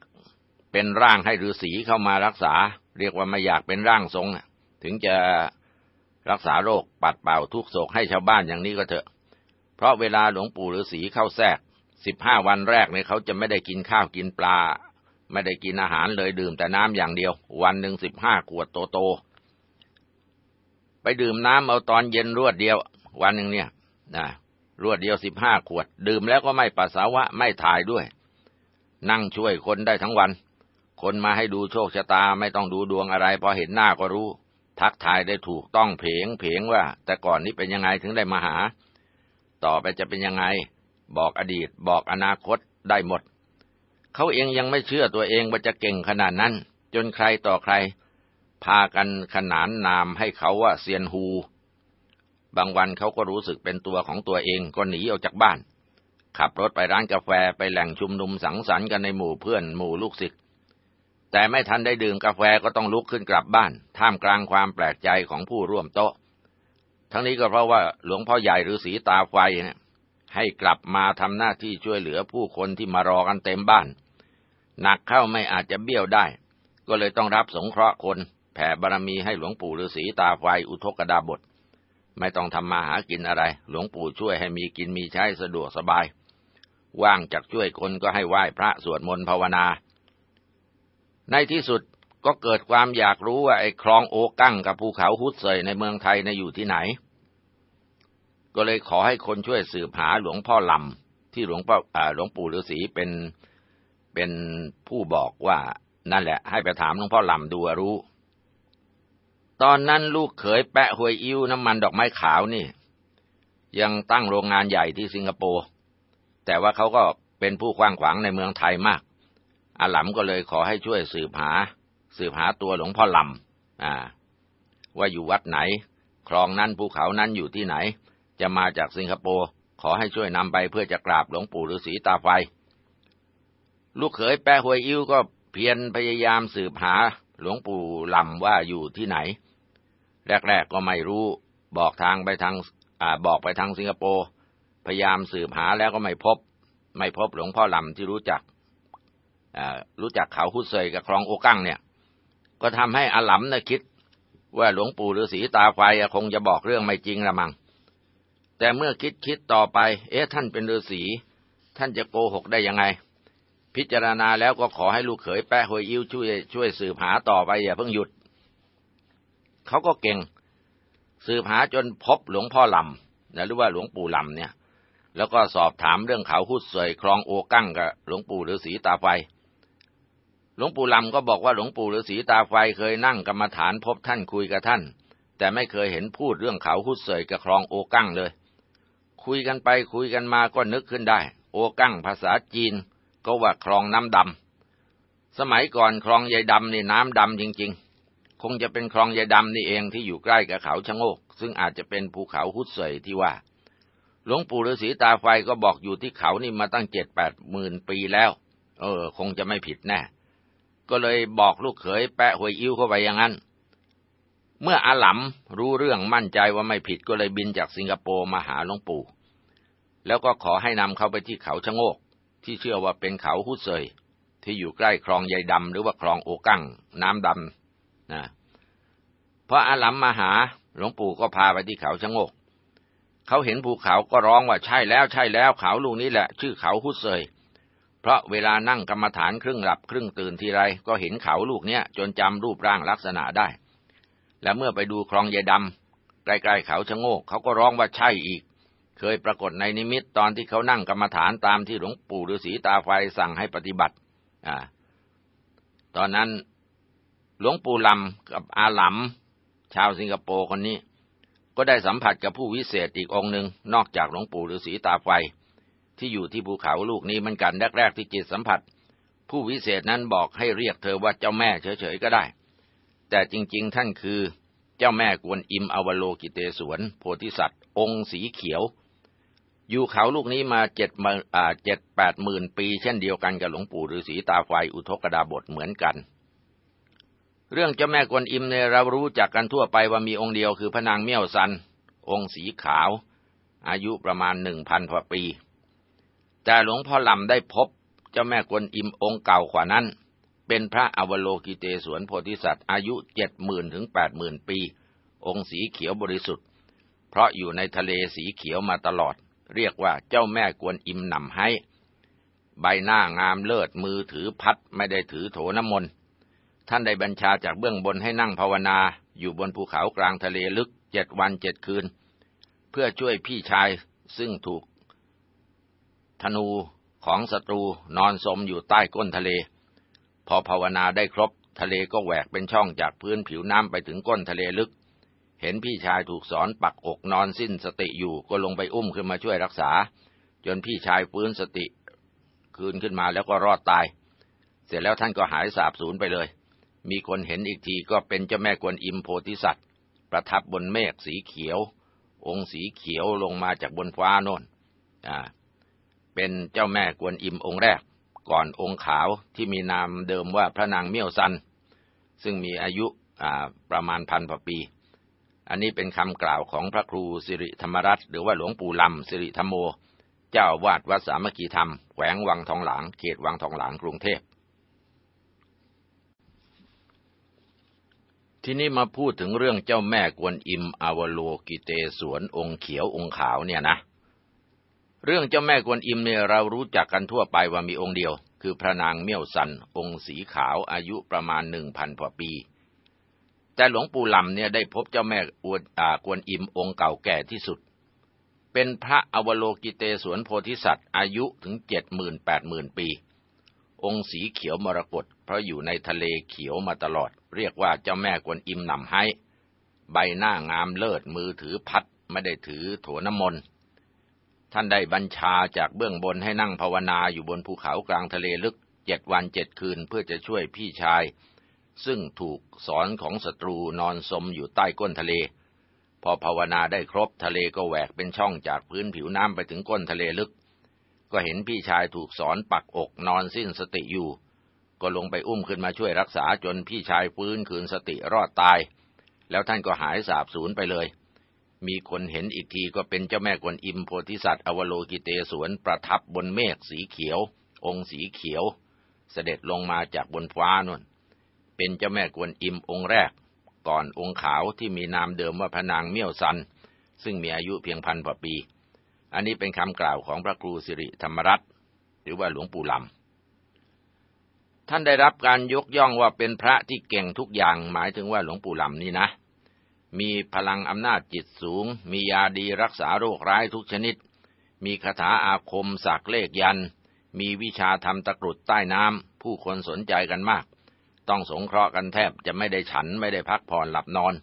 เป็นร่างให้ฤาษีเข้ามารักษา เรียกว่าไม่อยากเป็นร่างทรงถึงจะรักษาโรคปัดเป่าทุกโศกให้ชาวบ้านอย่างนี้ก็เถอะ เพราะเวลาหลวงปู่ฤาษีเข้าแทรกสิบห้าวันแรกเนี่ยเขาจะไม่ได้กินข้าวกินปลา ไม่ได้กินอาหารเลยดื่มแต่น้ำอย่างเดียว วันหนึ่งสิบห้าขวดโตๆ ไปดื่มน้ำเอาตอนเย็นรวดเดียว วันหนึ่งเนี่ยนะรวดเดียวสิบห้าขวด ดื่มแล้วก็ไม่ปัสสาวะไม่ถ่ายด้วย นั่งช่วยคนได้ทั้งวัน คนมาให้ดูโชคชะตาไม่ต้องดูดวงอะไร พอเห็นหน้าก็รู้ ทักทายได้ถูกต้องเพงเพงว่า แต่ก่อนนี้เป็นยังไงถึงได้มาหา ต่อไปจะเป็นยังไง บอกอดีต บอกอนาคตได้หมด เขาเองยังไม่เชื่อตัวเองว่าจะเก่งขนาดนั้น จนใครต่อใคร พากันขนานนามให้เขาว่าเซียนฮู บางวันเขาก็รู้สึกเป็นตัวของตัวเองก็หนีออกจากบ้าน ขับรถไปร้านกาแฟไปแหล่งชุมนุมสังสรรค์กันในหมู่เพื่อนหมู่ลูกศิษย์แต่ไม่ทันได้ดื่มกาแฟก็ต้องลุกขึ้นกลับบ้าน ท่ามกลางความแปลกใจของผู้ร่วมโต๊ะ ทั้งนี้ก็เพราะว่าหลวงพ่อใหญ่หรือสีตาไฟเนี่ยให้กลับมาทำหน้าที่ช่วยเหลือผู้คนที่มารอกันเต็มบ้าน หนักเข้าไม่อาจจะเบี้ยวได้ ก็เลยต้องรับสงเคราะห์คน ผ่บารมีให้หลวงปู่ฤาษีตาไฟอุทกดาบท ไม่ต้องทำมาหากินอะไร หลวงปู่ช่วยให้มีกินมีใช้สะดวกสบาย ว่างจากช่วยคนก็ให้ไหว้พระสวดมนต์ภาวนา ในที่สุดก็เกิดความอยากรู้ว่าไอ้คลองโอกั้งกับภูเขาฮุดเซยในเมืองไทยในอยู่ที่ไหน ก็เลยขอให้คนช่วยสืบหาหลวงพ่อลำที่หลวงพ่อหลวงปู่ฤาษีเป็นเป็นผู้บอกว่านั่นแหละ ให้ไปถามหลวงพ่อลำดูรู้ ตอนนั้นลูกเขยแปะหวยอิ้วน้ำมันดอกไม้ขาวนี่ ยังตั้งโรงงานใหญ่ที่สิงคโปร์แต่ว่าเขาก็เป็นผู้กว้างขวางในเมืองไทยมากอาหลำก็เลยขอให้ช่วยสืบหา สืบหาตัวหลวงพ่อลำอ่า ว่าอยู่วัดไหน คลองนั้นภูเขานั้นอยู่ที่ไหน จะมาจากสิงคโปร์ขอให้ช่วยนำไปเพื่อจะกราบหลวงปู่ฤาษีตาไฟ ลูกเขยแปะหวยอิ้วก็เพียรพยายามสืบหาหลวงปู่ลำว่าอยู่ที่ไหน แรก ๆ ก็ไม่รู้ บอกทางไปทางอ่าบอกไปทางสิงคโปร์ พยายามสืบหาแล้วก็ไม่พบ ไม่พบหลวงพ่อลำที่รู้จักรู้จักเขาฮุดเซยกับคลองโอกั้งเนี่ย ก็ทำให้อาหลำนะคิด ว่าหลวงปู่ฤาษีตาไฟคงจะบอกเรื่องไม่จริงละมัง แต่เมื่อคิดคิดต่อไป เอ๊ะท่านเป็นฤาษีท่านจะโกหกได้ยังไง พิจารณาแล้วก็ขอให้ลูกเขยแปะหวยยิ้วช่วยช่วยสืบหาต่อไปอย่าเพิ่งหยุด เขาก็เก่ง สืบหาจนพบหลวงพ่อลำนะหรือว่าหลวงปู่ลำเนี่ย แล้วก็สอบถามเรื่องเขาหุดเสยคลองโอกั้งกับหลวงปู่ฤาษีตาไฟหลวงปู่ลำก็บอกว่าหลวงปู่ฤาษีตาไฟเคยนั่งกรรมฐานพบท่านคุยกับท่าน แต่ไม่เคยเห็นพูดเรื่องเขาหุดเสยกับคลองโอกั้งเลย คุยกันไปคุยกันมาก็นึกขึ้นได้ โอกั้งภาษาจีนก็ว่าคลองน้ำดำสมัยก่อนคลองใยดำนี่น้ำดำจริงๆ คงจะเป็นคลองใยดำนี่เองที่อยู่ใกล้กับเขาชะโงก ซึ่งอาจจะเป็นภูเขาหุดเสยที่ว่า หลวงปู่ฤาษีตาไฟก็บอกอยู่ที่เขานี่มาตั้งเจ็ดแปดหมื่นปีแล้ว เออ คงจะไม่ผิดแน่ ก็เลยบอกลูกเขยแปะหวยอิ้วเข้าไปอย่างนั้น เมื่ออาหลำรู้เรื่องมั่นใจว่าไม่ผิดก็เลยบินจากสิงคโปร์มาหาหลวงปู่ แล้วก็ขอให้นำเขาไปที่เขาชะโงก ที่เชื่อว่าเป็นเขาฮุเซยที่อยู่ใกล้คลองใยดำหรือว่าคลองโอกั้งน้ำดำ นะพออาหลำมมาหาหลวงปู่ก็พาไปที่เขาชะโงก เขาเห็นภูเขาก็ร้องว่าใช่แล้วใช่แล้วเขาลูกนี้แหละ ชื่อเขาฮุเซย เพราะเวลานั่งกรรมฐานครึ่งหลับครึ่งตื่นทีไรก็เห็นเขาลูกเนี้ยจนจำรูปร่างลักษณะได้ และเมื่อไปดูคลองยายดำใกล้ๆเขาชะโงก เขาก็ร้องว่าใช่อีก เคยปรากฏในนิมิตตอนที่เขานั่งกรรมฐานตามที่หลวงปู่ฤาษีตาไฟสั่งให้ปฏิบัติ อ่า ตอนนั้น หลวงปู่ลำกับอาหลำชาวสิงคโปร์คนนี้ ก็ได้สัมผัสกับผู้วิเศษอีกองหนึ่งนอกจากหลวงปู่ฤาษีตาไฟ ที่อยู่ที่ภูเขาลูกนี้มันกันแรกๆที่จิตสัมผัส ผู้วิเศษนั้นบอกให้เรียกเธอว่าเจ้าแม่เฉยๆก็ได้ แต่จริงๆท่านคือเจ้าแม่กวนอิมอวโลกิเตศวนโพธิสัตว์ องค์สีเขียว อยู่เขาลูกนี้มาเจ็ดอ่าเจ็ดแปดหมื่นปี เช่นเดียวกันกับหลวงปู่ฤาษีตาไฟอุทกดาบทเหมือนกัน เรื่องเจ้าแม่กวนอิมเนี่ยเรารู้จักกันทั่วไปว่ามีองค์เดียวคือพระนางเมี่ยวซัน องค์สีขาว อายุประมาณหนึ่งพันกว่าปี แต่หลวงพ่อลำได้พบเจ้าแม่กวนอิมองค์เก่ากว่านั้น เป็นพระอวโลกิเตศวนโพธิสัตว์อายุเจ็ดหมื่นถึงแปดหมื่นปี องค์สีเขียวบริสุทธิ์ เพราะอยู่ในทะเลสีเขียวมาตลอด เรียกว่าเจ้าแม่กวนอิมนำให้ ใบหน้างามเลิศมือถือพัดไม่ได้ถือโถน้ำมนต์ ท่านได้บัญชาจากเบื้องบนให้นั่งภาวนา อยู่บนภูเขากลางทะเลลึกเจ็ดวันเจ็ดคืน เพื่อช่วยพี่ชายซึ่งถูก ธนูของศัตรูนอนสมอยู่ใต้ก้นทะเล พอภาวนาได้ครบทะเลก็แหวกเป็นช่องจากพื้นผิวน้ำไปถึงก้นทะเลลึก เห็นพี่ชายถูกสอนปักอกนอนสิ้นสติอยู่ก็ลงไปอุ้มขึ้นมาช่วยรักษา จนพี่ชายฟื้นสติ คืนขึ้นมาแล้วก็รอดตาย เสร็จแล้วท่านก็หายสาบสูญไปเลย มีคนเห็นอีกทีก็เป็นเจ้าแม่กวนอิมโพธิสัตว์ ประทับบนเมฆสีเขียว องค์สีเขียวลงมาจากบนฟ้าโน่นอ่าเป็นเจ้าแม่กวนอิมองค์แรก ก่อนองค์ขาวที่มีนามเดิมว่าพระนางเมี่ยวซัน ซึ่งมีอายุประมาณพันกว่าปี อันนี้เป็นคำกล่าวของพระครูสิริธรรมรัตน์หรือว่าหลวงปู่ลำสิริธรรมโม เจ้าวาดวัดสามัคคีธรรมแขวงวังทองหลางเขตวังทองหลางกรุงเทพ ทีนี้มาพูดถึงเรื่องเจ้าแม่กวนอิมอาวโลกิเตสวนองค์เขียวองค์ขาวเนี่ยนะ เรื่องเจ้าแม่กวนอิมเนี่ยเรารู้จักกันทั่วไปว่ามีองค์เดียว คือพระนางเมี่ยวสัน องค์สีขาวอายุประมาณหนึ่งพันกว่าปี แต่หลวงปู่ลำเนี่ยได้พบเจ้าแม่อวดกวนอิมองค์เก่าแก่ที่สุด เป็นพระอวโลกิเตสวนโพธิสัตว์ อายุถึงเจ็ดหมื่นแปดหมื่นปี องค์สีเขียวมรกตเพราะอยู่ในทะเลเขียวมาตลอด เรียกว่าเจ้าแม่กวนอิมนำให้ ใบหน้างามเลิศมือถือพัดไม่ได้ถือโถน้ำมนต์ท่านได้บัญชาจากเบื้องบนให้นั่งภาวนาอยู่บนภูเขากลางทะเลลึกเจ็ดวันเจ็ดคืนเพื่อจะช่วยพี่ชาย ซึ่งถูกสอนของศัตรูนอนสมอยู่ใต้ก้นทะเล พอภาวนาได้ครบทะเลก็แหวกเป็นช่องจากพื้นผิวน้ำไปถึงก้นทะเลลึก ก็เห็นพี่ชายถูกสอนปักอกนอนสิ้นสติอยู่ ก็ลงไปอุ้มขึ้นมาช่วยรักษาจนพี่ชายฟื้นคืนสติรอดตาย แล้วท่านก็หายสาบสูญไปเลย มีคนเห็นอีกทีก็เป็นเจ้าแม่กวนอิมโพธิสัตว์อวโลกิเตสวนประทับบนเมฆสีเขียว องค์สีเขียว เสด็จลงมาจากบนฟ้านุ่น เป็นเจ้าแม่กวนอิมองค์แรก ก่อนองค์ขาวที่มีนามเดิมว่าพนางเมี่ยวซัน ซึ่งมีอายุเพียงพันกว่าปี อันนี้เป็นคำกล่าวของพระครูสิริธรรมรัตน์หรือว่าหลวงปู่ลำ ท่านได้รับการยกย่องว่าเป็นพระที่เก่งทุกอย่าง หมายถึงว่าหลวงปู่ลำนี่นะ มีพลังอำนาจจิตสูง มียาดีรักษาโรคร้ายทุกชนิด มีคาถาอาคมสักเลขยัน มีวิชาทำตะกรุดใต้น้ำผู้คนสนใจกันมาก ต้องสงเคราะห์กันแทบจะไม่ได้ฉันไม่ได้พักผ่อนหลับนอน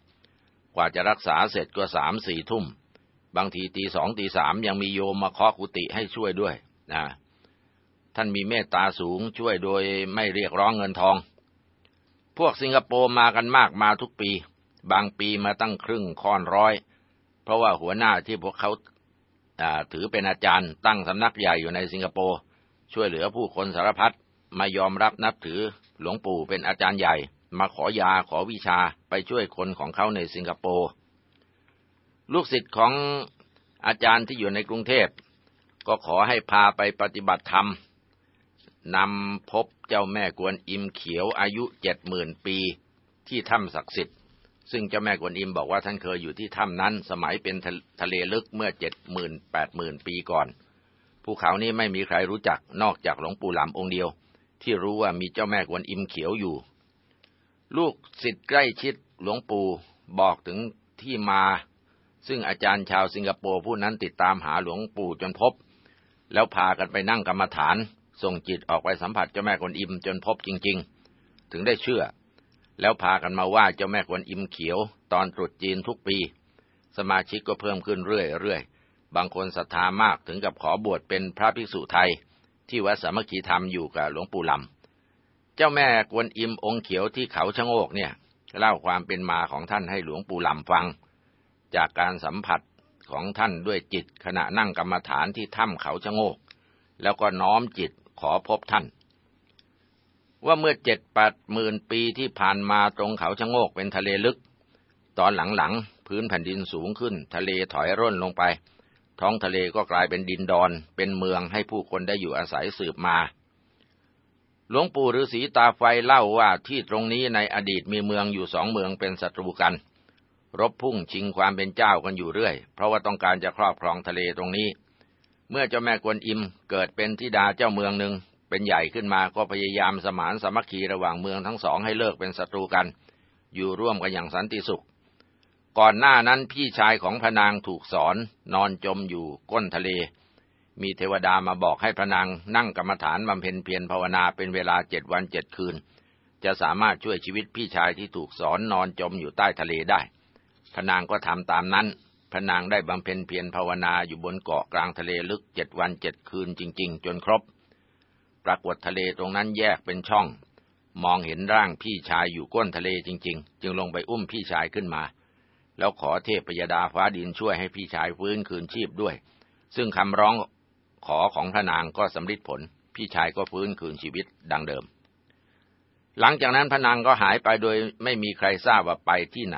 กว่าจะรักษาเสร็จก็สามสี่ทุ่ม บางทีตีสองตีสามยังมีโยมมาเคาะกุฏิให้ช่วยด้วยนะ ท่านมีเมตตาสูงช่วยโดยไม่เรียกร้องเงินทอง พวกสิงคโปร์มากันมากมาทุกปี บางปีมาตั้งครึ่งค่อนร้อย เพราะว่าหัวหน้าที่พวกเขาถือเป็นอาจารย์ตั้งสำนักใหญ่อยู่ในสิงคโปร์ช่วยเหลือผู้คนสารพัดมายอมรับนับถือหลวงปู่เป็นอาจารย์ใหญ่ มาขอยาขอวิชาไปช่วยคนของเขาในสิงคโปร์ลูกศิษย์ของอาจารย์ที่อยู่ในกรุงเทพ ก็ขอให้พาไปปฏิบัติธรรม นำพบเจ้าแม่กวนอิมเขียวอายุเจ็ดหมื่นปีที่ถ้ำศักดิ์สิทธิ์ ซึ่งเจ้าแม่กวนอิมบอกว่าท่านเคยอยู่ที่ถ้ำนั้น สมัยเป็นทะเลลึกเมื่อเจ็ดหมื่นแปดหมื่นปีก่อนภูเขานี้ไม่มีใครรู้จักนอกจากหลวงปู่หลำองค์เดียว ที่รู้ว่ามีเจ้าแม่กวนอิมเขียวอยู่ ลูกศิษย์ใกล้ชิดหลวงปู่บอกถึงที่มา ซึ่งอาจารย์ชาวสิงคโปร์ผู้นั้นติดตามหาหลวงปู่จนพบ แล้วพากันไปนั่งกรรมฐาน ส่งจิตออกไปสัมผัสเจ้าแม่กวนอิมจนพบจริง ๆ ถึงได้เชื่อ แล้วพากันมาว่าเจ้าแม่กวนอิมเขียว ตอนตรุษจีนทุกปี สมาชิกก็เพิ่มขึ้นเรื่อยๆ บางคนศรัทธามากถึงกับขอบวชเป็นพระภิกษุไทย ที่วัดสามัคคีธรรมอยู่กับหลวงปู่ลำเจ้าแม่กวนอิมองค์เขียวที่เขาชะโงกเนี่ยเล่าความเป็นมาของท่านให้หลวงปู่ลำฟัง จากการสัมผัสของท่านด้วยจิตขณะนั่งกรรมฐานที่ถ้ำเขาชะโงก แล้วก็น้อมจิต ขอพบท่าน ว่าเมื่อเจ็ดแปดหมื่นปีที่ผ่านมาตรงเขาชะโงกเป็นทะเลลึก ตอนหลังๆ พื้นแผ่นดินสูงขึ้น ทะเลถอยร่นลงไป ท้องทะเลก็กลายเป็นดินดอน เป็นเมืองให้ผู้คนได้อยู่อาศัยสืบมา หลวงปู่ฤาษีตาไฟเล่าว่าที่ตรงนี้ในอดีตมีเมืองอยู่สองเมืองเป็นศัตรูกัน รบพุ่งชิงความเป็นเจ้ากันอยู่เรื่อย เพราะว่าต้องการจะครอบครองทะเลตรงนี้ เมื่อเจ้าแม่กวนอิมเกิดเป็นธิดาเจ้าเมืองหนึ่งเป็นใหญ่ขึ้นมาก็พยายามสมานสมัคคีระหว่างเมืองทั้งสองให้เลิกเป็นศัตรูกัน อยู่ร่วมกันอย่างสันติสุข ก่อนหน้านั้นพี่ชายของพนางถูกสอนนอนจมอยู่ก้นทะเล มีเทวดามาบอกให้พนางนั่งกรรมฐานบำเพ็ญเพียรภาวนาเป็นเวลาเจ็ดวันเจ็ดคืน จะสามารถช่วยชีวิตพี่ชายที่ถูกสอนนอนจมอยู่ใต้ทะเลได้พนางก็ทำตามนั้น พระนางได้บำเพ็ญเพียรภาวนาอยู่บนเกาะกลางทะเลลึกเจ็ดวันเจ็ดคืนจริง ๆ จนครบ ปรากฏทะเลตรงนั้นแยกเป็นช่อง มองเห็นร่างพี่ชายอยู่ก้นทะเลจริง ๆ จึงลงไปอุ้มพี่ชายขึ้นมา แล้วขอเทพปยดาฟ้าดินช่วยให้พี่ชายฟื้นคืนชีพด้วย ซึ่งคำร้องขอของพระนางก็สำเร็จผล พี่ชายก็ฟื้นคืนชีวิตดังเดิม หลังจากนั้นพระนางก็หายไปโดยไม่มีใครทราบว่าไปที่ไหน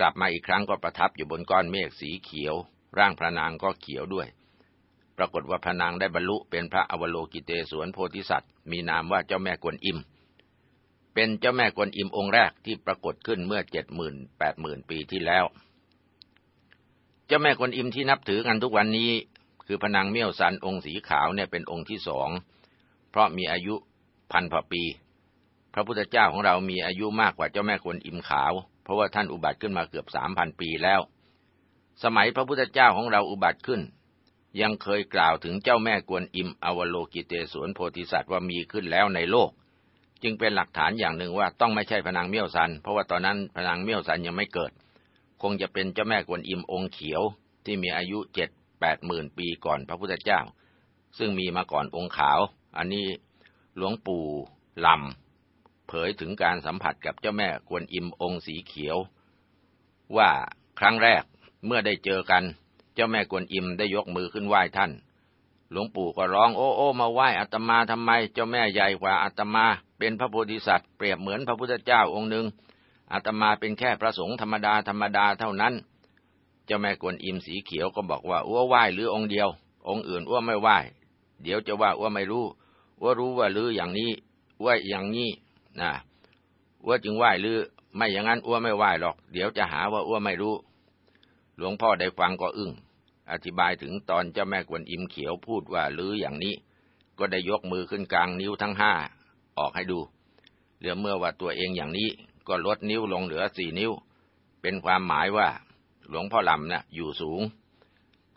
กลับมาอีกครั้งก็ประทับอยู่บนก้อนเมฆสีเขียว ร่างพระนางก็เขียวด้วย ปรากฏว่าพระนางได้บรรลุเป็นพระอวโลกิเตศวนโพธิสัตว์ มีนามว่าเจ้าแม่กวนอิม เป็นเจ้าแม่กวนอิมองค์แรกที่ปรากฏขึ้นเมื่อเจ็ดหมื่นแปดหมื่นปีที่แล้ว เจ้าแม่กวนอิมที่นับถือกันทุกวันนี้ คือพระนางเมี่ยวสันองค์สีขาวเนี่ยเป็นองค์ที่สอง เพราะมีอายุพันพปี พระพุทธเจ้าของเรามีอายุมากกว่าเจ้าแม่กวนอิมขาว ราะว่าท่านอุบัติขึ้นมาเกือบสามพันปีแล้ว สมัยพระพุทธเจ้าของเราอุบัติขึ้น ยังเคยกล่าวถึงเจ้าแม่กวนอิมอวโลกิเตศวนโพธิสัตว์ว่ามีขึ้นแล้วในโลก จึงเป็นหลักฐานอย่างหนึ่งว่าต้องไม่ใช่พนางเมี่ยวซัน เพราะว่าตอนนั้นพนางเมี่ยวซันยังไม่เกิด คงจะเป็นเจ้าแม่กวนอิมองค์เขียวที่มีอายุเจ็ดแปดหมื่นปีก่อนพระพุทธเจ้า ซึ่งมีมาก่อนองค์ขาว อันนี้หลวงปู่ลำ เผยถึงการสัมผัสกับเจ้าแม่กวนอิมองค์สีเขียว ว่าครั้งแรกเมื่อได้เจอกัน เจ้าแม่กวนอิมได้ยกมือขึ้นไหว้ท่าน หลวงปู่ก็ร้องโอ้โอ้มาไหว้อัตมาทำไม เจ้าแม่ใหญ่กว่าอัตมา เป็นพระโพธิสัตว์เปรียบเหมือนพระพุทธเจ้าองค์หนึ่งอาตมาเป็นแค่พระสงฆ์ธรรมดาธรรมดาเท่านั้น เจ้าแม่กวนอิมสีเขียวก็บอกว่าอ้วไหว้หรือองค์เดียว องค์อื่นอ้วไม่ไหว้ เดี๋ยวจะว่าอ้วไม่รู้อ้วรู้ว่าหรืออย่างนี้อ้วอย่างนี้ นะอ้วจึงไหว้หรือไม่อย่างนั้นอ้วไม่ไหว้หรอก เดี๋ยวจะหาว่าอ้วไม่รู้ หลวงพ่อได้ฟังก็อึ้ง อธิบายถึงตอนเจ้าแม่กวนอิมเขียวพูดว่าหรืออย่างนี้ ก็ได้ยกมือขึ้นกลางนิ้วทั้งห้าออกให้ดู เหลือเมื่อว่าตัวเองอย่างนี้ ก็ลดนิ้วลงเหลือสี่นิ้ว เป็นความหมายว่า หลวงพ่อลำนะ่ะอยู่สูง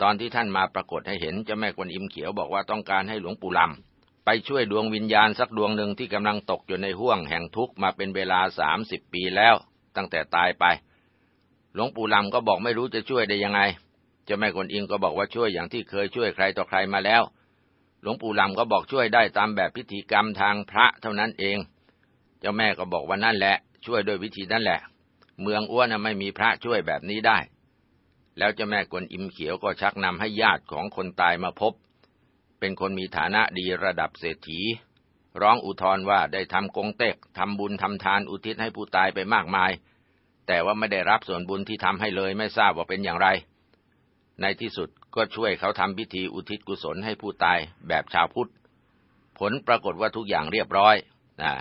ตอนที่ท่านมาปรากฏให้เห็นเจ้าแม่กวนอิมเขียวบอกว่าต้องการให้หลวงปู่ลำ ไปช่วยดวงวิญญาณสักดวงหนึ่งที่กำลังตกอยู่ในห้วงแห่งทุกข์มาเป็นเวลาสามสิบปีแล้ว ตั้งแต่ตายไป หลวงปู่ลำก็บอกไม่รู้จะช่วยได้ยังไงเจ้าแม่กวนอิมก็บอกว่าช่วยอย่างที่เคยช่วยใครต่อใครมาแล้ว หลวงปู่ลำก็บอกช่วยได้ตามแบบพิธีกรรมทางพระเท่านั้นเอง เจ้าแม่ก็บอกว่านั่นแหละ ช่วยด้วยวิธีนั่นแหละ เมืองอ้วนไม่มีพระช่วยแบบนี้ได้ แล้วเจ้าแม่กวนอิมเขียวก็ชักนำให้ญาติของคนตายมาพบ เป็นคนมีฐานะดีระดับเศรษฐี ร้องอุทธรว่าได้ทำกงเต็กทำบุญทำทานอุทิศให้ผู้ตายไปมากมาย แต่ว่าไม่ได้รับส่วนบุญที่ทำให้เลยไม่ทราบว่าเป็นอย่างไร ในที่สุดก็ช่วยเขาทำพิธีอุทิศกุศลให้ผู้ตายแบบชาวพุทธ ผลปรากฏว่าทุกอย่างเรียบร้อยนะ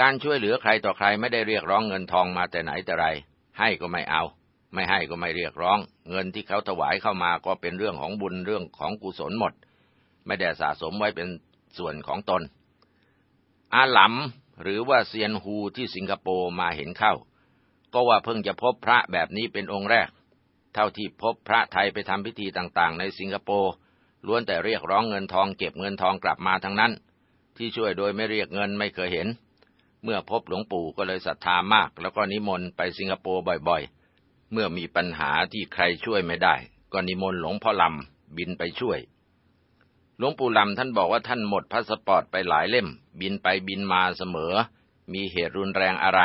การช่วยเหลือใครต่อใครไม่ได้เรียกร้องเงินทองมาแต่ไหนแต่ไร ให้ก็ไม่เอา ไม่ให้ก็ไม่เรียกร้อง เงินที่เขาถวายเข้ามาก็เป็นเรื่องของบุญเรื่องของกุศลหมด ไม่ได้สะสมไว้เป็นส่วนของตน อาหลำหรือว่าเซียนฮูที่สิงคโปร์มาเห็นเข้า ก็ว่าเพิ่งจะพบพระแบบนี้เป็นองค์แรก เท่าที่พบพระไทยไปทำพิธีต่างๆ ในสิงคโปร์ล้วนแต่เรียกร้องเงินทองเก็บเงินทองกลับมาทั้งนั้น ที่ช่วยโดยไม่เรียกเงินไม่เคยเห็น เมื่อพบหลวงปู่ก็เลยศรัทธามาก แล้วก็นิมนต์ไปสิงคโปร์บ่อยๆ เมื่อมีปัญหาที่ใครช่วยไม่ได้ ก็นิมนต์หลวงพ่อลำบินไปช่วย หลวงปู่ลำท่านบอกว่าท่านหมดพาสปอร์ตไปหลายเล่ม บินไปบินมาเสมอ มีเหตุรุนแรงอะไร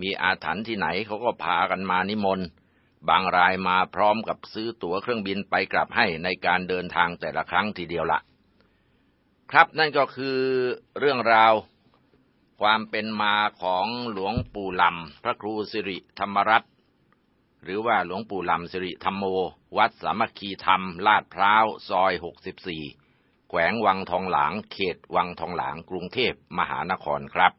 มีอาถรรพ์ที่ไหนเขาก็พากันมานิมนต์ บางรายมาพร้อมกับซื้อตั๋วเครื่องบินไปกลับให้ในการเดินทางแต่ละครั้งทีเดียวละครับนั่นก็คือเรื่องราวความเป็นมาของหลวงปู่ลำพระครูสิริธรรมรัตน์ หรือว่าหลวงปู่ลำสิริธรรมโม วัดสามัคคีธรรม ลาดพร้าว ซอย 64 แขวงวังทองหลาง เขตวังทองหลาง กรุงเทพมหานครครับ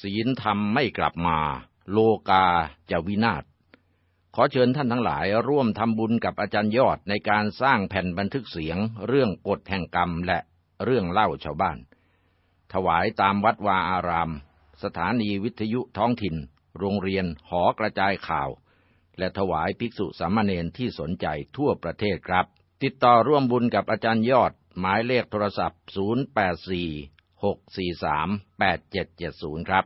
ศีลธรรมไม่กลับมา โลกาจะวินาศ ขอเชิญท่านทั้งหลายร่วมทำบุญกับอาจารย์ยอดในการสร้างแผ่นบันทึกเสียง เรื่องกฎแห่งกรรมและเรื่องเล่าชาวบ้าน ถวายตามวัดวาอารามสถานีวิทยุท้องถิ่น โรงเรียนหอกระจายข่าว และถวายภิกษุสามเณรที่สนใจทั่วประเทศครับ ติดต่อร่วมบุญกับอาจารย์ยอด หมายเลขโทรศัพท์ 084 643 8770 ครับ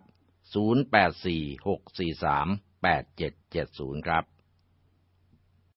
084 643 8770 ครับ